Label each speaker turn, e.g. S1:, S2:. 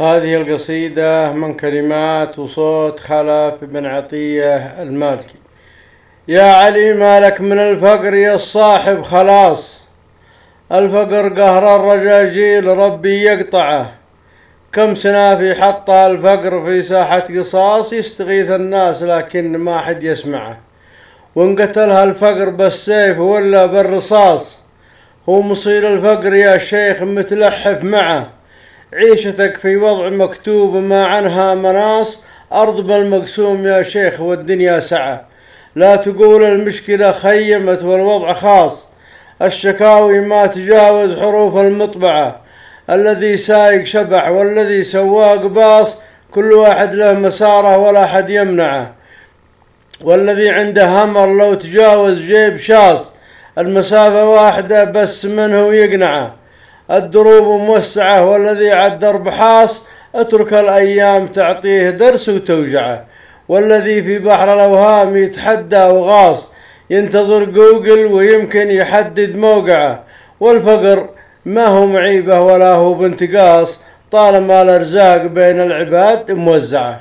S1: هذه القصيدة من كلمات وصوت خلف بن عطية المالكي. يا علي مالك من الفقر يا الصاحب خلاص. الفقر قهر الرجاجيل ربي يقطعه. كم سنافي حط الفقر في ساحة قصاص يستغيث الناس لكن ما حد يسمعه. وانقتلها الفقر بالسيف ولا بالرصاص. هو مصير الفقر يا شيخ متلحف معه. عيشتك في وضع مكتوب ما عنها مناص أرض بالمقسوم يا شيخ والدنيا سعة. لا تقول المشكلة خيمت والوضع خاص. الشكاوي ما تجاوز حروف المطبعة. الذي سايق شبح والذي سواق باص كل واحد له مساره ولا حد يمنعه. والذي عنده همر لو تجاوز جيب شاص المسافة واحدة بس منه يقنعه. الدروب موسعة والذي على الدرب حاص اترك الأيام تعطيه درس وتوجعه. والذي في بحر الأوهام يتحدى وغاص ينتظر جوجل ويمكن يحدد موقعه. والفقر ما هو معيبة ولا هو بانتقاص طالما الأرزاق بين العباد موزعة.